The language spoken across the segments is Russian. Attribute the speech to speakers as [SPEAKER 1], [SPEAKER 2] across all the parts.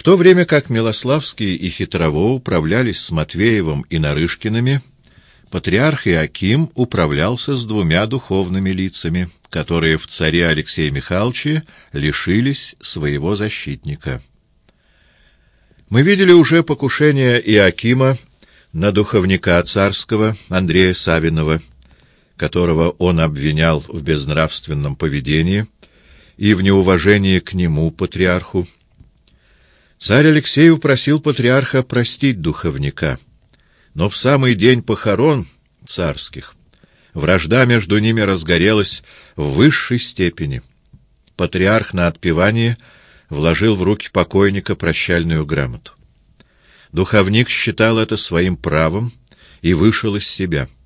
[SPEAKER 1] В то время как Милославский и Хитрово управлялись с Матвеевым и Нарышкиными, патриарх Иаким управлялся с двумя духовными лицами, которые в царе Алексея Михайловиче лишились своего защитника. Мы видели уже покушение Иакима на духовника царского Андрея Савинова, которого он обвинял в безнравственном поведении и в неуважении к нему, патриарху. Царь Алексей упросил патриарха простить духовника, но в самый день похорон царских вражда между ними разгорелась в высшей степени. Патриарх на отпевании вложил в руки покойника прощальную грамоту. Духовник считал это своим правом и вышел из себя —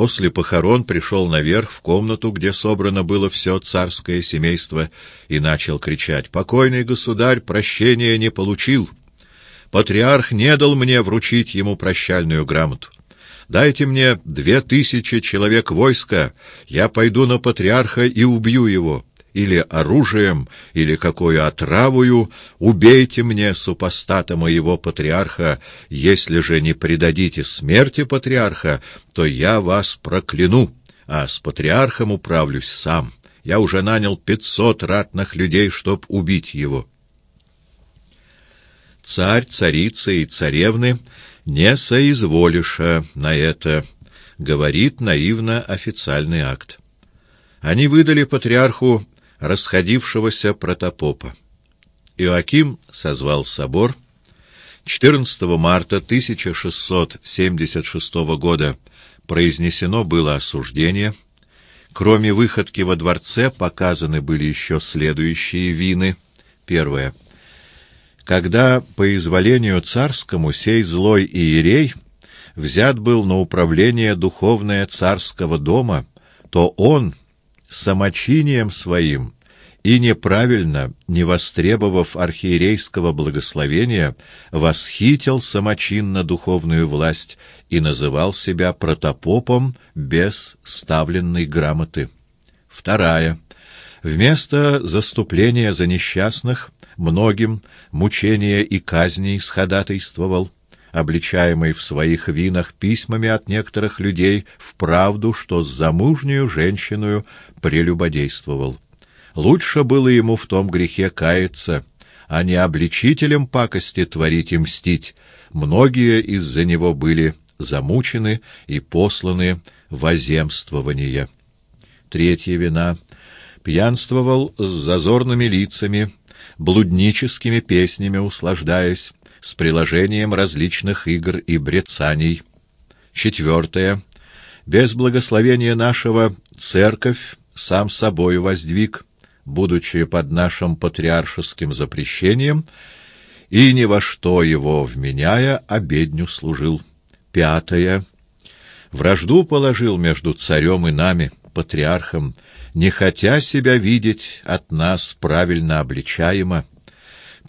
[SPEAKER 1] После похорон пришел наверх в комнату, где собрано было все царское семейство, и начал кричать «Покойный государь прощения не получил! Патриарх не дал мне вручить ему прощальную грамоту. Дайте мне две тысячи человек войска, я пойду на патриарха и убью его» или оружием, или какую отравую, убейте мне супостата моего патриарха, если же не предадите смерти патриарха, то я вас прокляну, а с патриархом управлюсь сам. Я уже нанял пятьсот ратных людей, чтоб убить его. Царь, царица и царевны не соизволиша на это, говорит наивно официальный акт. Они выдали патриарху расходившегося протопопа. Иоаким созвал собор. 14 марта 1676 года произнесено было осуждение. Кроме выходки во дворце показаны были еще следующие вины. Первое. Когда по изволению царскому сей злой иерей взят был на управление духовное царского дома, то он самочинием своим и неправильно, не востребовав архиерейского благословения, восхитил самочинно духовную власть и называл себя протопопом без ставленной грамоты. Вторая. Вместо заступления за несчастных многим мучения и казней сходатайствовал, обличаемый в своих винах письмами от некоторых людей в правду, что с замужнюю женщиною прелюбодействовал. Лучше было ему в том грехе каяться, а не обличителем пакости творить и мстить. Многие из-за него были замучены и посланы в оземствование. Третья вина — пьянствовал с зазорными лицами, блудническими песнями услаждаясь, с приложением различных игр и брецаний. Четвертое. Без благословения нашего церковь сам собой воздвиг, будучи под нашим патриаршеским запрещением, и ни во что его вменяя, обедню служил. Пятое. Вражду положил между царем и нами, патриархом, не хотя себя видеть от нас правильно обличаемо,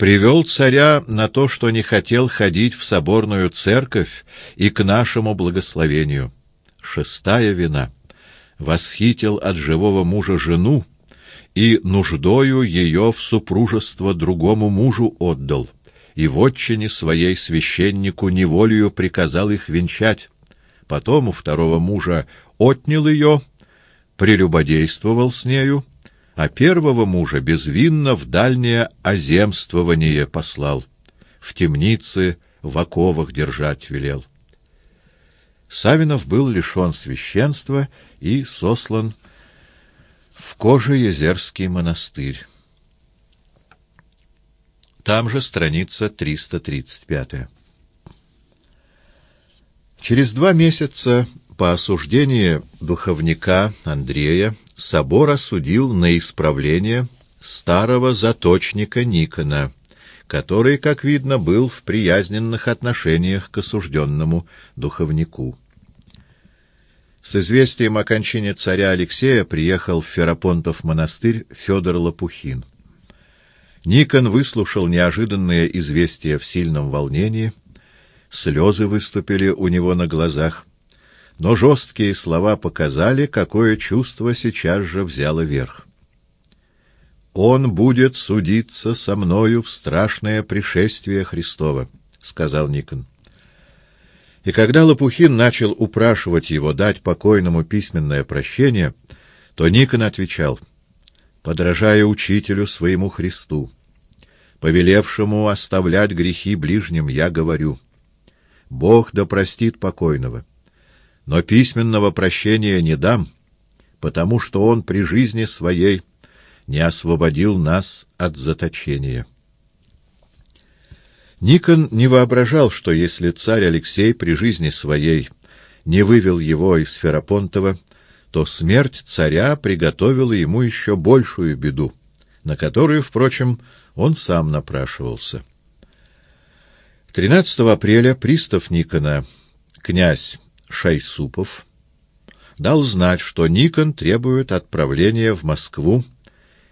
[SPEAKER 1] привел царя на то, что не хотел ходить в соборную церковь и к нашему благословению. Шестая вина. Восхитил от живого мужа жену и нуждою ее в супружество другому мужу отдал, и в отчине своей священнику неволею приказал их венчать. Потом у второго мужа отнял ее, прелюбодействовал с нею, а первого мужа безвинно в дальнее оземствование послал, в темнице в оковах держать велел. Савинов был лишен священства и сослан в Кожеезерский монастырь. Там же страница 335. Через два месяца по осуждении духовника Андрея собор осудил на исправление старого заточника Никона, который, как видно, был в приязненных отношениях к осужденному духовнику. С известием о кончине царя Алексея приехал в Ферапонтов монастырь Федор Лопухин. Никон выслушал неожиданное известие в сильном волнении, слезы выступили у него на глазах, но жесткие слова показали, какое чувство сейчас же взяло верх. «Он будет судиться со мною в страшное пришествие Христова», — сказал Никон. И когда Лопухин начал упрашивать его дать покойному письменное прощение, то Никон отвечал, «Подражая учителю своему Христу, повелевшему оставлять грехи ближним, я говорю, Бог да простит покойного, но письменного прощения не дам, потому что Он при жизни своей не освободил нас от заточения». Никон не воображал, что если царь Алексей при жизни своей не вывел его из Ферапонтова, то смерть царя приготовила ему еще большую беду, на которую, впрочем, он сам напрашивался. 13 апреля пристав Никона, князь Шайсупов, дал знать, что Никон требует отправления в Москву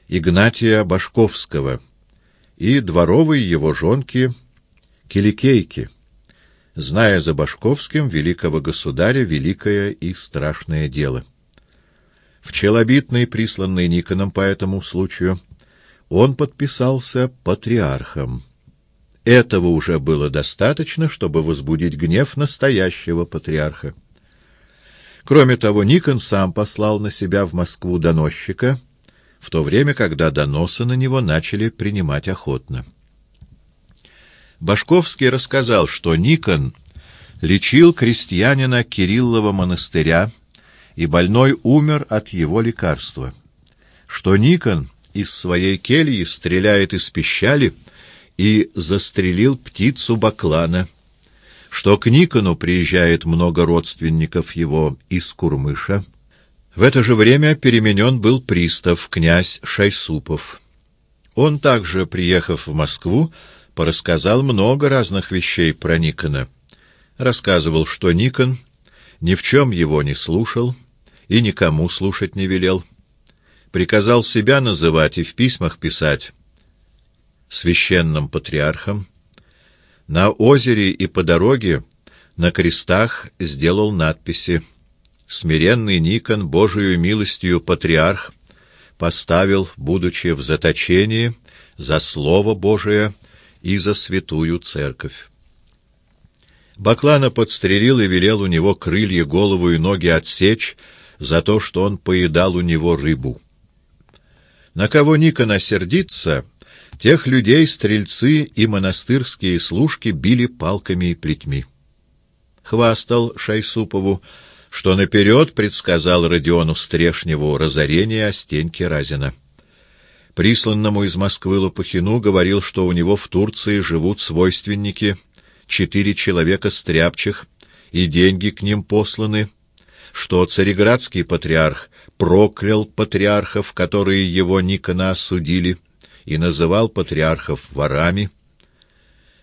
[SPEAKER 1] Игнатия Башковского и дворовой его жонки Киликейки, зная за Башковским великого государя великое и страшное дело. В челобитной, присланной Никоном по этому случаю, он подписался патриархом. Этого уже было достаточно, чтобы возбудить гнев настоящего патриарха. Кроме того, Никон сам послал на себя в Москву доносчика, в то время, когда доносы на него начали принимать охотно. Башковский рассказал, что Никон лечил крестьянина Кириллова монастыря, и больной умер от его лекарства, что Никон из своей кельи стреляет из пищали и застрелил птицу Баклана, что к Никону приезжает много родственников его из Курмыша. В это же время переменен был пристав, князь Шайсупов. Он также, приехав в Москву, порассказал много разных вещей про Никона. Рассказывал, что Никон ни в чем его не слушал и никому слушать не велел. Приказал себя называть и в письмах писать священным патриархом. На озере и по дороге на крестах сделал надписи «Смиренный Никон, Божию милостью патриарх, поставил, будучи в заточении, за Слово Божие — и за святую церковь. Баклана подстрелил и велел у него крылья, голову и ноги отсечь за то, что он поедал у него рыбу. На кого Никон осердится, тех людей стрельцы и монастырские служки били палками и плетьми. Хвастал Шайсупову, что наперед предсказал Родиону Стрешневу разорение Остеньки Разина присланному из Москвы Лопухину, говорил, что у него в Турции живут свойственники, четыре человека стряпчих, и деньги к ним посланы, что цареградский патриарх проклял патриархов, которые его Никона осудили, и называл патриархов ворами,